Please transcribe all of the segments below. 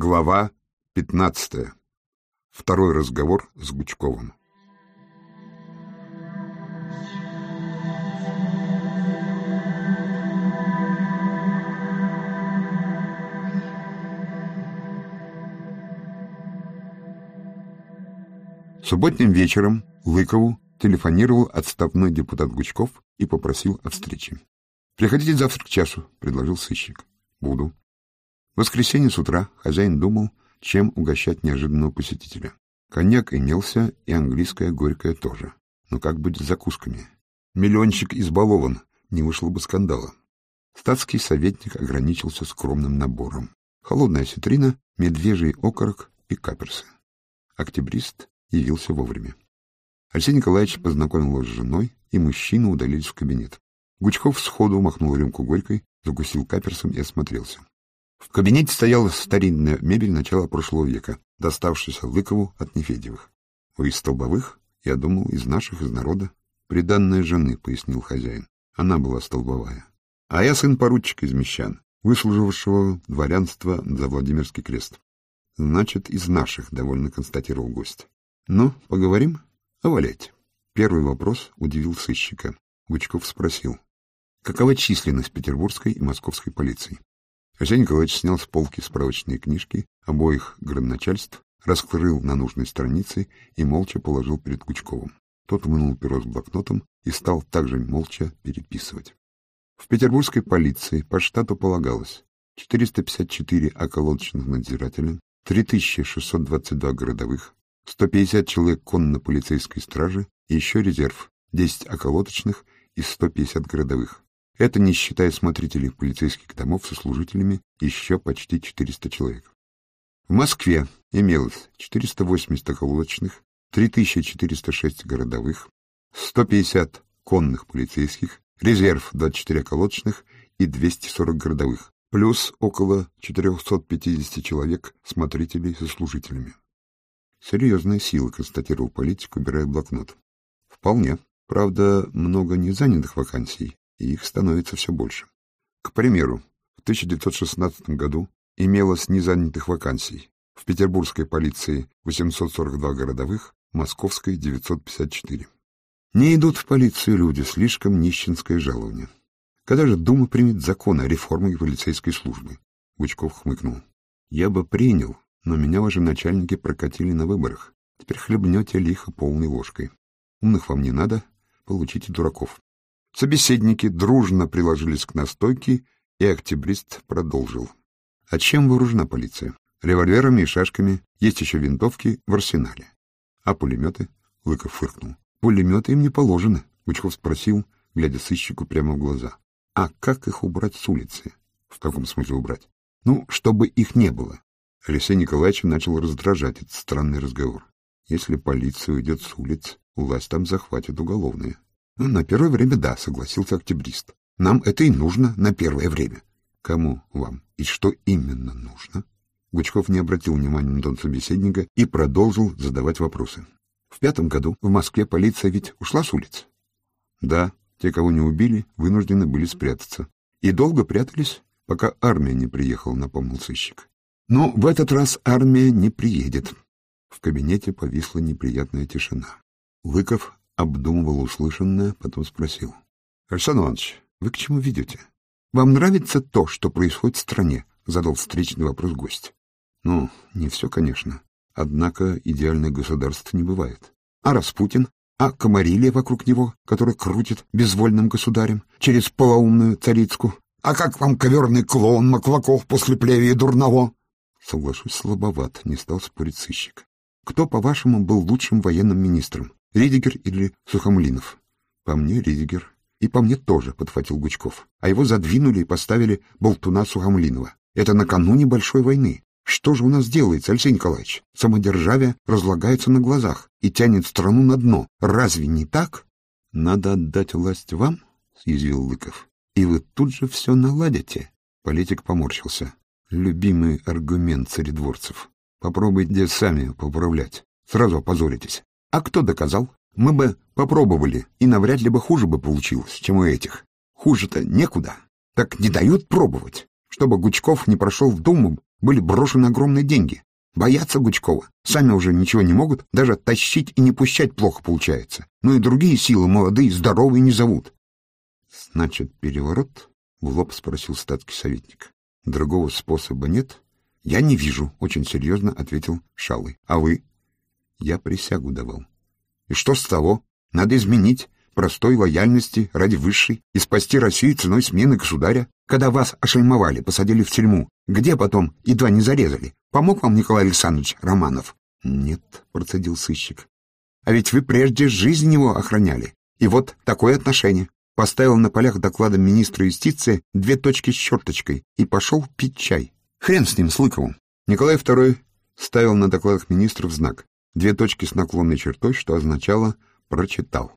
Глава 15. Второй разговор с Гучковым. Субботним вечером Лыкову телефонировал отставной депутат Гучков и попросил о встрече. «Приходите завтра к часу», — предложил сыщик. «Буду». Воскресенье с утра хозяин думал, чем угощать неожиданного посетителя. Коньяк имелся, и английская горькая тоже. Но как быть с закусками? Миллиончик избалован, не вышло бы скандала. Статский советник ограничился скромным набором. Холодная ситрина, медвежий окорок и каперсы. Октябрист явился вовремя. Алексей Николаевич познакомил его с женой, и мужчины удалились в кабинет. Гучков сходу махнул рюмку горькой, закусил каперсом и осмотрелся. В кабинете стояла старинная мебель начала прошлого века, доставшаяся Лыкову от Нефедевых. — Вы из столбовых? Я думал, из наших, из народа. — Приданная жены, — пояснил хозяин. Она была столбовая. — А я сын поручика из Мещан, выслуживавшего дворянство за Владимирский крест. — Значит, из наших, — довольно констатировал гость. — Ну, поговорим? Овалять. Первый вопрос удивил сыщика. Гучков спросил. — Какова численность петербургской и московской полиции? Арсений Николаевич снял с полки справочные книжки обоих градоначальств, раскрыл на нужной странице и молча положил перед Кучковым. Тот вынул перо с блокнотом и стал также молча переписывать. В петербургской полиции по штату полагалось 454 околоточных надзирателя, 3622 городовых, 150 человек конно-полицейской стражи и еще резерв, 10 околоточных и 150 городовых. Это не считая смотрителей полицейских домов со служителями, еще почти 400 человек. В Москве имелось 480 околоточных, 3406 городовых, 150 конных полицейских, резерв 24 околоточных и 240 городовых, плюс около 450 человек смотрителей со служителями. Серьезная сила, констатировал политик, убирая блокнот. Вполне. Правда, много незанятых вакансий, и их становится все больше. К примеру, в 1916 году имелось незанятых вакансий в петербургской полиции 842 городовых, московской 954. Не идут в полицию люди, слишком нищенское жалование. Когда же Дума примет закон о реформе полицейской службы? Гучков хмыкнул. Я бы принял, но меня ваши начальники прокатили на выборах. Теперь хлебнете лихо полной ложкой. Умных вам не надо, получите дураков. Собеседники дружно приложились к настойке, и октябрист продолжил. А чем вооружена полиция? Револьверами и шашками, есть еще винтовки в арсенале. А пулеметы? Лыков фыркнул. Пулеметы им не положено, Гучков спросил, глядя сыщику прямо в глаза. А как их убрать с улицы? В каком смысле убрать? Ну, чтобы их не было. Алексей Николаевич начал раздражать этот странный разговор. Если полиция уйдет с улиц, власть там захватит уголовные. Ну, на первое время да, согласился октябрист. Нам это и нужно на первое время. Кому вам? И что именно нужно? Гучков не обратил внимания на тон собеседника и продолжил задавать вопросы. В пятом году в Москве полиция ведь ушла с улиц? Да, те, кого не убили, вынуждены были спрятаться. И долго прятались, пока армия не приехала, напомнил сыщик. Но в этот раз армия не приедет. В кабинете повисла неприятная тишина. Лыков обдумывал услышанное, потом спросил. — Александр Иванович, вы к чему ведете? Вам нравится то, что происходит в стране? — задал встречный вопрос гость. — Ну, не все, конечно. Однако идеальное государство не бывает. А Распутин? А Комарилия вокруг него, который крутит безвольным государем через полоумную царицку? А как вам коверный клоун Маклаков после плевии дурного? Соглашусь, слабоват, не стал спорить сыщик. Кто, по-вашему, был лучшим военным министром? Ридигер или Сухомлинов? По мне Ридигер. И по мне тоже, подхватил Гучков. А его задвинули и поставили болтуна Сухомлинова. Это накануне большой войны. Что же у нас делается, Алексей Николаевич? Самодержавие разлагается на глазах и тянет страну на дно. Разве не так? Надо отдать власть вам, съязвил Лыков. И вы тут же все наладите. Политик поморщился. Любимый аргумент царедворцев. Попробуйте сами поправлять. Сразу опозоритесь. А кто доказал? Мы бы попробовали, и навряд ли бы хуже бы получилось, чем у этих. Хуже-то некуда. Так не дают пробовать. Чтобы Гучков не прошел в Думу, были брошены огромные деньги. Боятся Гучкова. Сами уже ничего не могут, даже тащить и не пущать плохо получается. Ну и другие силы молодые, здоровые не зовут. — Значит, переворот? — в лоб спросил статский советник. — Другого способа нет? — Я не вижу, — очень серьезно ответил Шалый. — А вы? — Я присягу давал. — И что с того? Надо изменить простой лояльности ради высшей и спасти Россию ценой смены государя, когда вас ошельмовали, посадили в тюрьму. Где потом едва не зарезали? Помог вам Николай Александрович Романов? — Нет, — процедил сыщик. — А ведь вы прежде жизнь его охраняли. И вот такое отношение. Поставил на полях доклада министра юстиции две точки с черточкой и пошел пить чай. Хрен с ним, с Лыковым. Николай II ставил на докладах министров знак. Две точки с наклонной чертой, что означало «прочитал».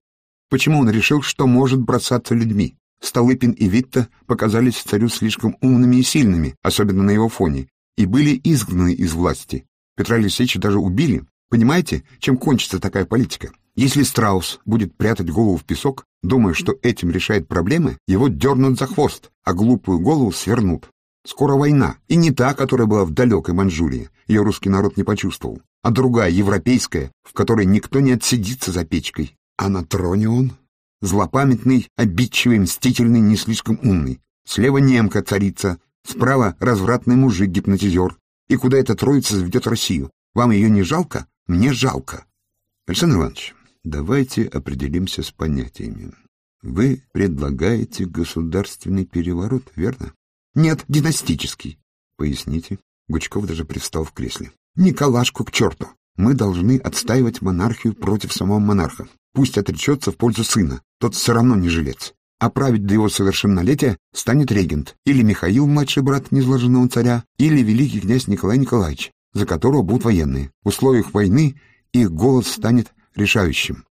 Почему он решил, что может бросаться людьми? Столыпин и Витта показались царю слишком умными и сильными, особенно на его фоне, и были изгнаны из власти. Петра Алексеевича даже убили. Понимаете, чем кончится такая политика? Если Страус будет прятать голову в песок, думая, что этим решает проблемы, его дернут за хвост, а глупую голову свернут. Скоро война, и не та, которая была в далекой Манчжурии, ее русский народ не почувствовал, а другая, европейская, в которой никто не отсидится за печкой, а на троне он злопамятный, обидчивый, мстительный, не слишком умный. Слева немка царица, справа развратный мужик-гипнотизер. И куда эта троица заведет Россию? Вам ее не жалко? Мне жалко. Александр Иванович, давайте определимся с понятиями. Вы предлагаете государственный переворот, верно? Нет, династический. Поясните. Гучков даже привстал в кресле. Николашку к черту. Мы должны отстаивать монархию против самого монарха. Пусть отречется в пользу сына, тот все равно не жилец. А править до его совершеннолетия станет регент, или Михаил, младший брат незложенного царя, или великий князь Николай Николаевич, за которого будут военные. В условиях войны их голос станет решающим.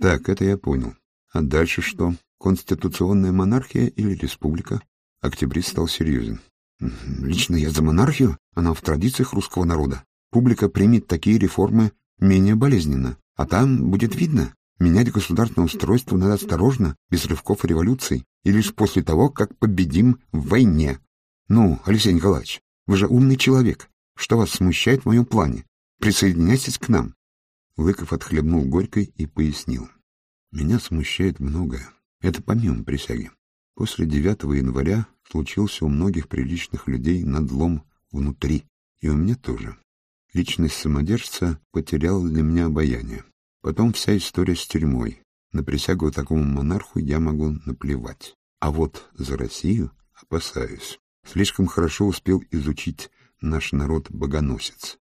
Так, это я понял. А дальше что? Конституционная монархия или республика? Октябрист стал серьезен. Лично я за монархию, она в традициях русского народа. Публика примет такие реформы менее болезненно, а там будет видно, Менять государственное устройство надо осторожно, без рывков и революций, и лишь после того, как победим в войне. Ну, Алексей Николаевич, вы же умный человек. Что вас смущает в моем плане? Присоединяйтесь к нам. Лыков отхлебнул горькой и пояснил. Меня смущает многое. Это помимо присяги. После 9 января случился у многих приличных людей надлом внутри, и у меня тоже. Личность самодержца потеряла для меня обаяние. Потом вся история с тюрьмой. На присягу такому монарху я могу наплевать. А вот за Россию опасаюсь. Слишком хорошо успел изучить наш народ-богоносец.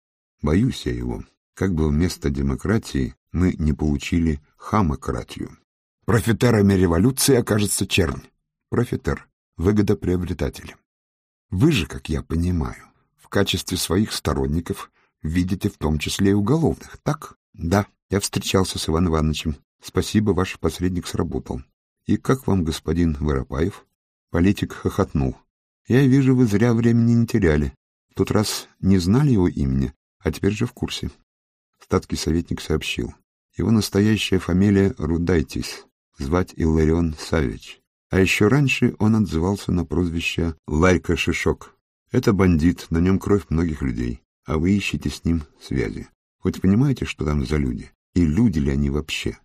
Боюсь я его. Как бы вместо демократии мы не получили хамократию. Профитерами революции окажется чернь. Профитер — выгодоприобретатель. Вы же, как я понимаю, в качестве своих сторонников видите в том числе и уголовных, так? Да. Я встречался с Иваном Ивановичем. Спасибо, ваш посредник сработал. И как вам, господин Воропаев? Политик хохотнул. Я вижу, вы зря времени не теряли. В тот раз не знали его имени, а теперь же в курсе. Статский советник сообщил. Его настоящая фамилия Рудайтис, звать Илларион Савич. А еще раньше он отзывался на прозвище Ларька Шишок. Это бандит, на нем кровь многих людей, а вы ищете с ним связи. Хоть понимаете, что там за люди? И люди ли они вообще?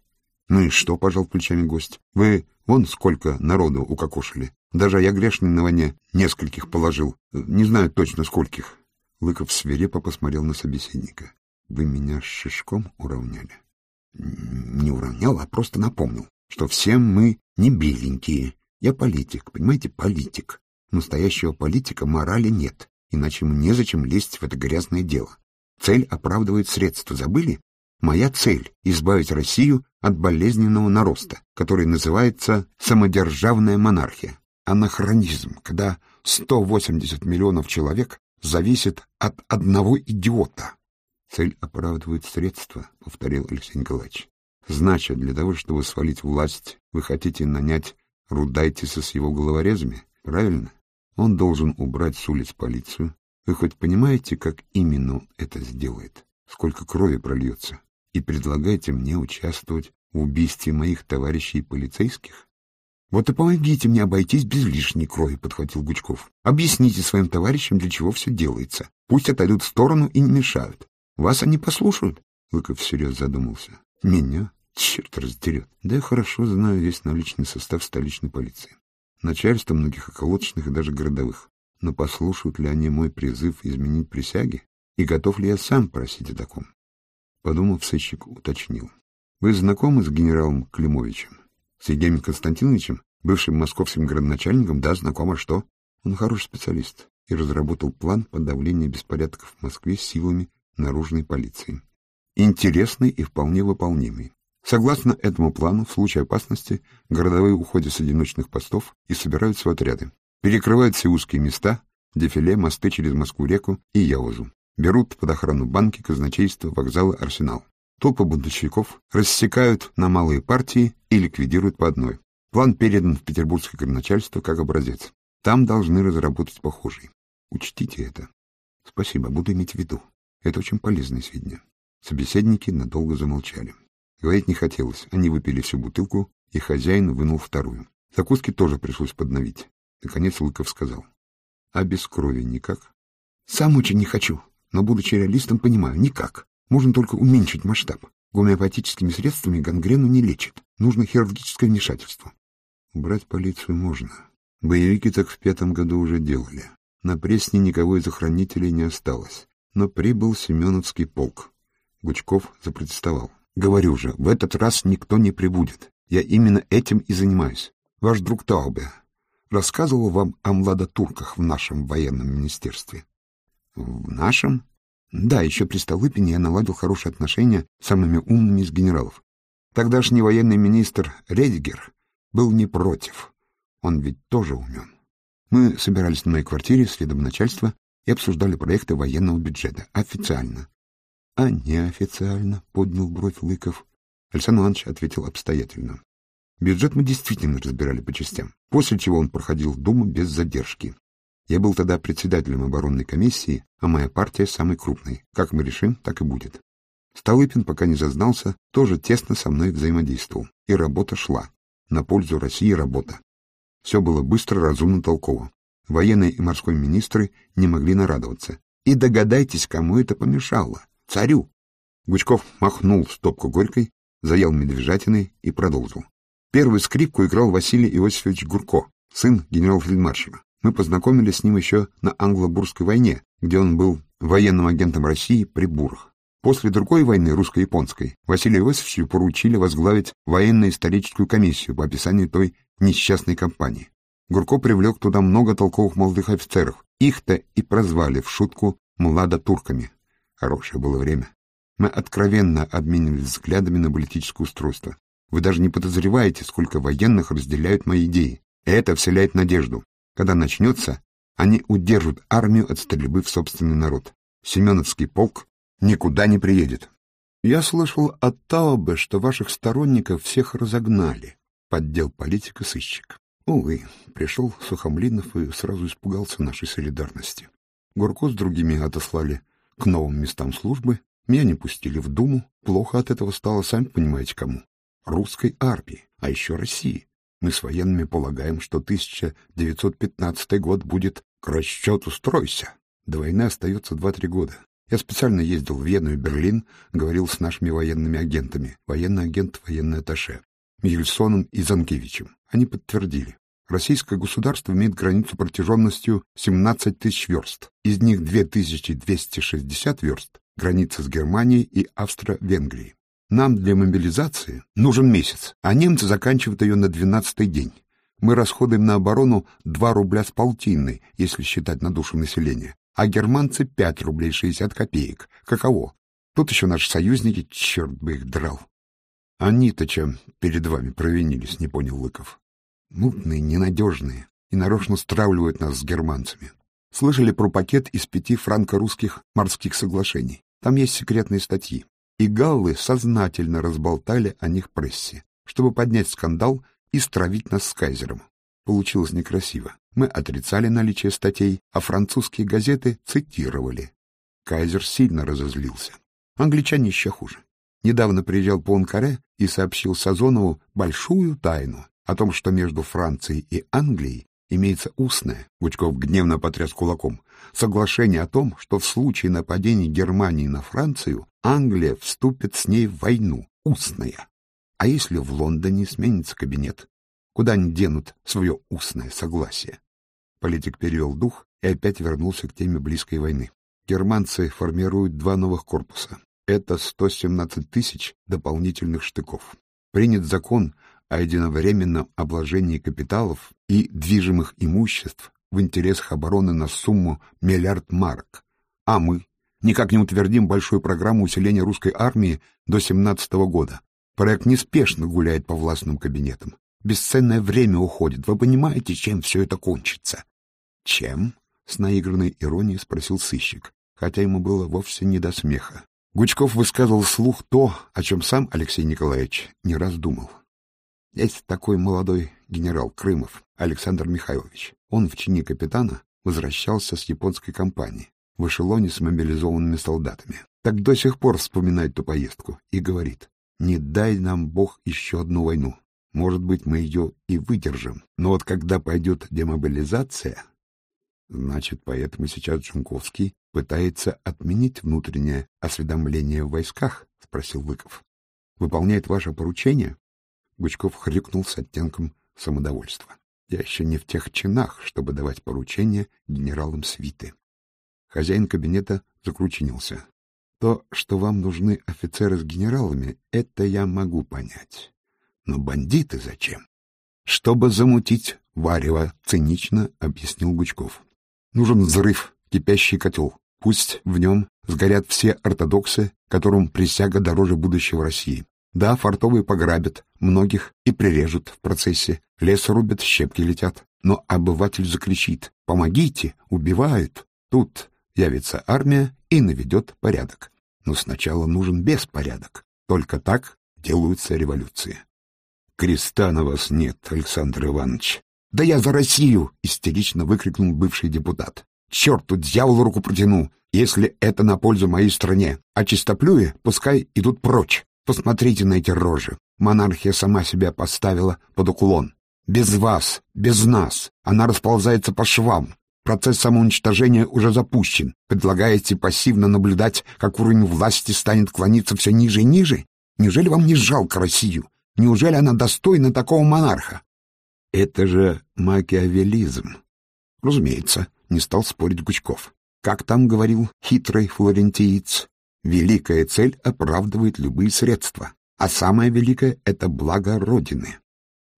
Ну и что, пожал плечами гость. Вы вон сколько народу укокошили. Даже я грешный на войне нескольких положил. Не знаю точно скольких. Лыков свирепо посмотрел на собеседника. Вы меня с Шишком уравняли? Не уравнял, а просто напомнил, что все мы не беленькие. Я политик, понимаете, политик. Настоящего политика морали нет, иначе ему незачем лезть в это грязное дело. Цель оправдывает средства. Забыли? Моя цель — избавить Россию от болезненного нароста, который называется самодержавная монархия. Анахронизм, когда 180 миллионов человек зависит от одного идиота. Цель оправдывает средства, — повторил Алексей Николаевич. Значит, для того, чтобы свалить власть, вы хотите нанять Рудайтиса с его головорезами, правильно? Он должен убрать с улиц полицию. Вы хоть понимаете, как именно это сделает? Сколько крови прольется? и предлагаете мне участвовать в убийстве моих товарищей полицейских? Вот и помогите мне обойтись без лишней крови, — подхватил Гучков. Объясните своим товарищам, для чего все делается. Пусть отойдут в сторону и не мешают. Вас они послушают. Лыков всерьез задумался. Меня? Черт раздерет. Да я хорошо знаю весь наличный состав столичной полиции. Начальство многих околоточных и даже городовых. Но послушают ли они мой призыв изменить присяги? И готов ли я сам просить о таком? Подумав, сыщик уточнил. Вы знакомы с генералом Климовичем? С Евгением Константиновичем, бывшим московским градоначальником? Да, знакомо, что? Он хороший специалист и разработал план подавления беспорядков в Москве силами наружной полиции. Интересный и вполне выполнимый. Согласно этому плану, в случае опасности городовые уходят с одиночных постов и собираются в отряды. Перекрывают все узкие места, дефиле, мосты через Москву-реку и Яузу. Берут под охрану банки, казначейства, вокзалы, арсенал. Толпы бунтовщиков рассекают на малые партии и ликвидируют по одной. План передан в петербургское горначальство как образец. Там должны разработать похожий. Учтите это. Спасибо, буду иметь в виду. Это очень полезные сведения. Собеседники надолго замолчали. Говорить не хотелось. Они выпили всю бутылку, и хозяин вынул вторую. Закуски тоже пришлось подновить. Наконец Лыков сказал. — А без крови никак? — Сам очень не хочу, но, будучи реалистом, понимаю, никак. Можно только уменьшить масштаб. Гомеопатическими средствами гангрену не лечат. Нужно хирургическое вмешательство. Убрать полицию можно. Боевики так в пятом году уже делали. На Пресне никого из охранителей не осталось. Но прибыл Семеновский полк. Гучков запротестовал. Говорю же, в этот раз никто не прибудет. Я именно этим и занимаюсь. Ваш друг Таубе рассказывал вам о младотурках в нашем военном министерстве? В нашем? Да, еще при Столыпине я наладил хорошие отношения с самыми умными из генералов. Тогдашний военный министр Редигер был не против. Он ведь тоже умен. Мы собирались на моей квартире с видом начальства и обсуждали проекты военного бюджета. Официально. — А неофициально? — поднял бровь Лыков. Александр Иванович ответил обстоятельно. Бюджет мы действительно разбирали по частям, после чего он проходил в Думу без задержки. Я был тогда председателем оборонной комиссии, а моя партия самой крупной. Как мы решим, так и будет. Столыпин, пока не зазнался, тоже тесно со мной взаимодействовал. И работа шла. На пользу России работа. Все было быстро, разумно, толково. Военные и морской министры не могли нарадоваться. И догадайтесь, кому это помешало. Царю! Гучков махнул стопку горькой, заел медвежатиной и продолжил. Первую скрипку играл Василий Иосифович Гурко, сын генерал-фельдмаршала. Мы познакомились с ним еще на англо-бурской войне, где он был военным агентом России при Бурах. После другой войны, русско-японской, Василию Иосифовичу поручили возглавить военно-историческую комиссию по описанию той несчастной кампании. Гурко привлек туда много толковых молодых офицеров. Их-то и прозвали в шутку «младотурками». Хорошее было время. Мы откровенно обменивались взглядами на политическое устройство. Вы даже не подозреваете, сколько военных разделяют мои идеи. Это вселяет надежду. Когда начнется, они удержат армию от стрельбы в собственный народ. Семеновский полк никуда не приедет. Я слышал от Таубе, что ваших сторонников всех разогнали, поддел политика сыщик. Увы, пришел Сухомлинов и сразу испугался нашей солидарности. Гурко с другими отослали к новым местам службы, меня не пустили в Думу, плохо от этого стало, сами понимаете, кому. Русской армии, а еще России. Мы с военными полагаем, что 1915 год будет к расчету «стройся». До войны остается два-три года. Я специально ездил в Вену и Берлин, говорил с нашими военными агентами, военный агент, военный атташе, Михельсоном и Занкевичем. Они подтвердили. Российское государство имеет границу протяженностью 17 тысяч верст. Из них 2260 верст — граница с Германией и Австро-Венгрией. Нам для мобилизации нужен месяц, а немцы заканчивают ее на 12-й день. Мы расходуем на оборону 2 рубля с полтинной, если считать на душу населения, а германцы 5 рублей 60 копеек. Каково? Тут еще наши союзники, черт бы их драл. Они-то чем перед вами провинились, не понял Лыков. Мутные, ненадежные, и нарочно стравливают нас с германцами. Слышали про пакет из пяти франко-русских морских соглашений. Там есть секретные статьи. И галлы сознательно разболтали о них прессе, чтобы поднять скандал и стравить нас с кайзером. Получилось некрасиво. Мы отрицали наличие статей, а французские газеты цитировали. Кайзер сильно разозлился. Англичане еще хуже. Недавно приезжал Пуанкаре и сообщил Сазонову большую тайну о том, что между Францией и Англией имеется устное, Гучков гневно потряс кулаком, соглашение о том, что в случае нападения Германии на Францию Англия вступит с ней в войну, устное. А если в Лондоне сменится кабинет, куда они денут свое устное согласие? Политик перевел дух и опять вернулся к теме близкой войны. Германцы формируют два новых корпуса. Это 117 тысяч дополнительных штыков. Принят закон о единовременном обложении капиталов и движимых имуществ в интересах обороны на сумму миллиард марок. А мы никак не утвердим большую программу усиления русской армии до 17 года. Проект неспешно гуляет по властным кабинетам. Бесценное время уходит. Вы понимаете, чем все это кончится? Чем? С наигранной иронией спросил сыщик, хотя ему было вовсе не до смеха. Гучков высказывал вслух то, о чем сам Алексей Николаевич не раз думал. Есть такой молодой генерал Крымов, Александр Михайлович. Он в чине капитана возвращался с японской компании в эшелоне с мобилизованными солдатами. Так до сих пор вспоминает ту поездку и говорит, не дай нам Бог еще одну войну. Может быть, мы ее и выдержим. Но вот когда пойдет демобилизация... Значит, поэтому сейчас Джунковский пытается отменить внутреннее осведомление в войсках? — спросил Выков. — Выполняет ваше поручение? Гучков хрюкнул с оттенком самодовольства. Я еще не в тех чинах, чтобы давать поручения генералам свиты. Хозяин кабинета закручинился. То, что вам нужны офицеры с генералами, это я могу понять. Но бандиты зачем? Чтобы замутить варево, цинично объяснил Гучков. Нужен взрыв, кипящий котел. Пусть в нем сгорят все ортодоксы, которым присяга дороже будущего России. Да, фартовые пограбят, многих и прирежут в процессе. Лес рубят, щепки летят. Но обыватель закричит «Помогите! Убивают!» Тут явится армия и наведет порядок. Но сначала нужен беспорядок. Только так делаются революции. «Креста на вас нет, Александр Иванович!» «Да я за Россию!» — истерично выкрикнул бывший депутат. «Черту, дьяволу руку протяну, если это на пользу моей стране, а чистоплюи пускай идут прочь. Посмотрите на эти рожи. Монархия сама себя поставила под уклон. Без вас, без нас. Она расползается по швам. Процесс самоуничтожения уже запущен. Предлагаете пассивно наблюдать, как уровень власти станет клониться все ниже и ниже? Неужели вам не жалко Россию? Неужели она достойна такого монарха? Это же макиавелизм. Разумеется, не стал спорить Гучков. Как там говорил хитрый флорентиец, Великая цель оправдывает любые средства, а самое великое — это благо Родины.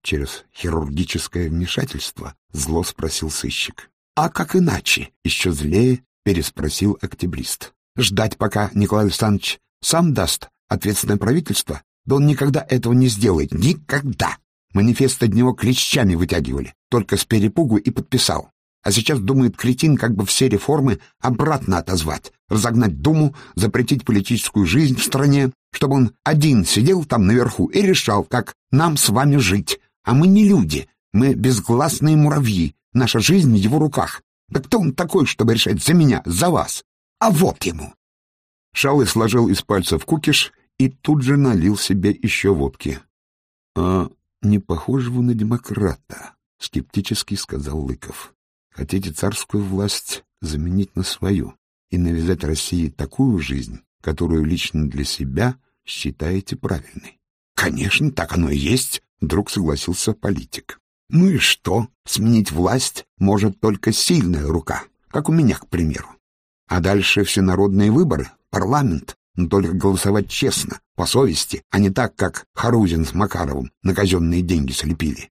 Через хирургическое вмешательство зло спросил сыщик. А как иначе? Еще злее переспросил октябрист. Ждать, пока Николай Александрович сам даст ответственное правительство? Да он никогда этого не сделает. Никогда! Манифест от него клещами вытягивали. Только с перепугу и подписал. А сейчас думает кретин как бы все реформы обратно отозвать, разогнать Думу, запретить политическую жизнь в стране, чтобы он один сидел там наверху и решал, как нам с вами жить. А мы не люди, мы безгласные муравьи, наша жизнь в его руках. Да кто он такой, чтобы решать за меня, за вас? А вот ему!» Шалый сложил из пальцев кукиш и тут же налил себе еще водки. «А не похож вы на демократа», — скептически сказал Лыков. Хотите царскую власть заменить на свою и навязать России такую жизнь, которую лично для себя считаете правильной. Конечно, так оно и есть, вдруг согласился политик. Ну и что? Сменить власть может только сильная рука, как у меня, к примеру. А дальше всенародные выборы, парламент, но только голосовать честно, по совести, а не так, как Харузин с Макаровым на казенные деньги слепили.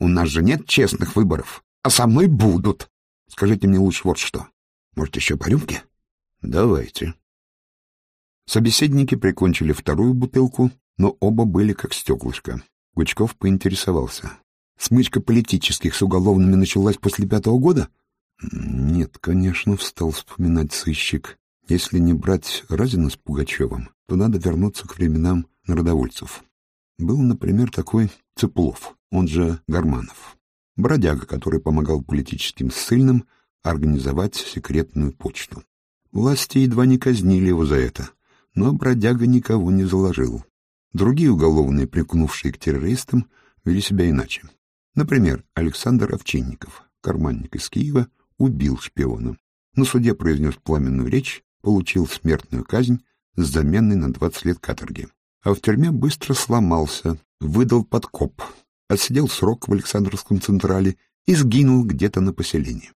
У нас же нет честных выборов, а со мной будут. Скажите мне лучше вот что. Может, еще по рюмке? Давайте. Собеседники прикончили вторую бутылку, но оба были как стеклышко. Гучков поинтересовался. Смычка политических с уголовными началась после пятого года? Нет, конечно, встал вспоминать сыщик. Если не брать Разина с Пугачевым, то надо вернуться к временам народовольцев. Был, например, такой Цыплов, он же Гарманов бродяга, который помогал политическим ссыльным организовать секретную почту. Власти едва не казнили его за это, но бродяга никого не заложил. Другие уголовные, прикнувшие к террористам, вели себя иначе. Например, Александр Овчинников, карманник из Киева, убил шпиона. На суде произнес пламенную речь, получил смертную казнь с заменой на 20 лет каторги. А в тюрьме быстро сломался, выдал подкоп, отсидел срок в Александровском Централе и сгинул где-то на поселении.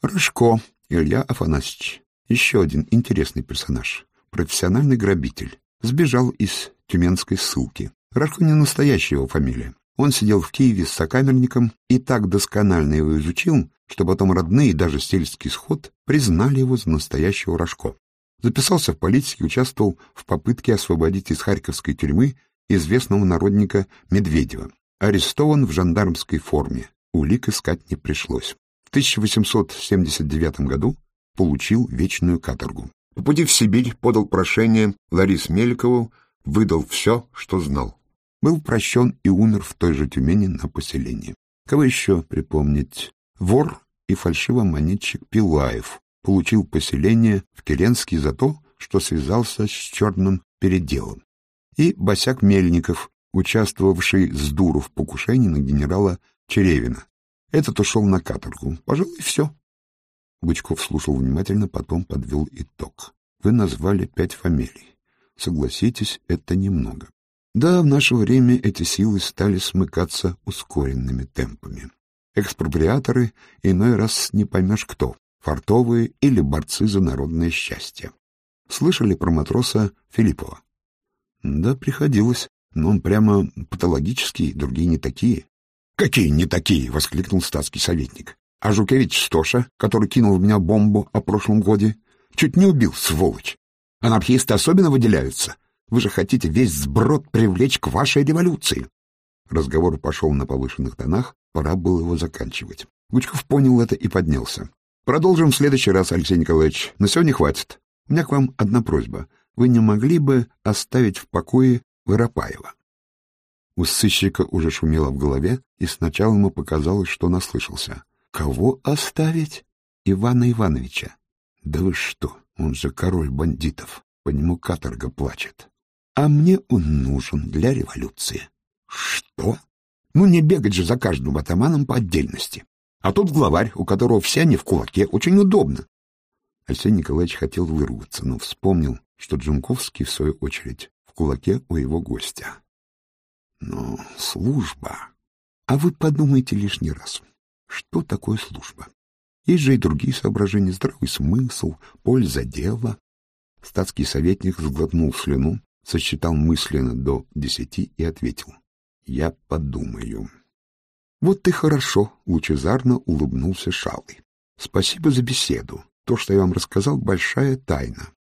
Рыжко Илья Афанасьевич, еще один интересный персонаж, профессиональный грабитель, сбежал из тюменской ссылки. Рожко не настоящая его фамилия. Он сидел в Киеве с сокамерником и так досконально его изучил, что потом родные даже сельский сход признали его за настоящего Рожко. Записался в политике, участвовал в попытке освободить из Харьковской тюрьмы известного народника Медведева. Арестован в жандармской форме. Улик искать не пришлось. В 1879 году получил вечную каторгу. По пути в Сибирь подал прошение Ларис Мелькову, выдал все, что знал. Был прощен и умер в той же Тюмени на поселении. Кого еще припомнить? Вор и фальшивомонетчик Пилаев получил поселение в Керенске за то, что связался с черным переделом. И Босяк Мельников, участвовавший с дуру в покушении на генерала Черевина. Этот ушел на каторгу. Пожалуй, все. Бычков слушал внимательно, потом подвел итог. Вы назвали пять фамилий. Согласитесь, это немного. Да, в наше время эти силы стали смыкаться ускоренными темпами. Экспроприаторы иной раз не поймешь кто, фартовые или борцы за народное счастье. Слышали про матроса Филиппова? Да, приходилось, но он прямо патологический, другие не такие. «Какие не такие?» — воскликнул статский советник. А Жукевич Стоша, который кинул в меня бомбу о прошлом годе, чуть не убил, сволочь. Анархисты особенно выделяются. Вы же хотите весь сброд привлечь к вашей революции. Разговор пошел на повышенных тонах, пора было его заканчивать. Гучков понял это и поднялся. Продолжим в следующий раз, Алексей Николаевич. На сегодня хватит. У меня к вам одна просьба. Вы не могли бы оставить в покое Воропаева? У сыщика уже шумело в голове, и сначала ему показалось, что наслышался. Кого оставить? Ивана Ивановича. Да вы что, он же король бандитов, по нему каторга плачет. А мне он нужен для революции. Что? Ну не бегать же за каждым атаманом по отдельности. А тут главарь, у которого все они в кулаке, очень удобно. Алексей Николаевич хотел выругаться, но вспомнил, что Джунковский, в свою очередь, кулаке у его гостя. Но служба... А вы подумайте лишний раз. Что такое служба? Есть же и другие соображения, здравый смысл, польза дела. Статский советник сглотнул слюну, сосчитал мысленно до десяти и ответил. Я подумаю. Вот ты хорошо, лучезарно улыбнулся Шалый. Спасибо за беседу. То, что я вам рассказал, большая тайна.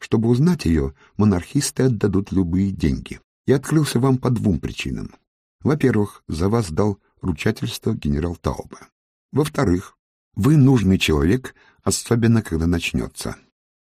Чтобы узнать ее, монархисты отдадут любые деньги. Я открылся вам по двум причинам. Во-первых, за вас дал ручательство генерал Тауба. Во-вторых, вы нужный человек, особенно когда начнется.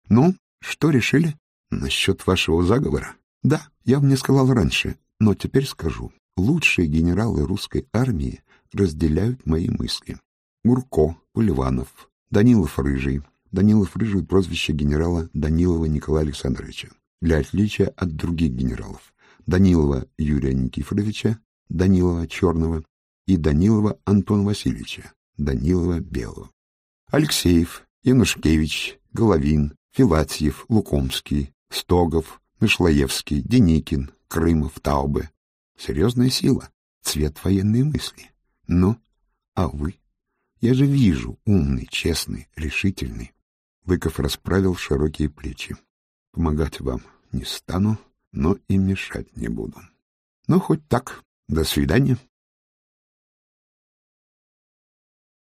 Ну, что решили? Насчет вашего заговора? Да, я вам не сказал раньше, но теперь скажу. Лучшие генералы русской армии разделяют мои мысли. Гурко, Поливанов, Данилов Рыжий. Данилов Рыжий — прозвище генерала Данилова Николая Александровича, для отличия от других генералов. Данилова Юрия Никифоровича, Данилова Черного и Данилова Антона Васильевича, Данилова Белого. Алексеев, Янушкевич, Головин, Филатьев, Лукомский, Стогов, Мышлоевский, Деникин, Крымов, Таубе. Серьезная сила, цвет военной мысли. Ну, а вы? Я же вижу, умный, честный, решительный. Быков расправил широкие плечи. Помогать вам не стану, но и мешать не буду. Ну, хоть так. До свидания.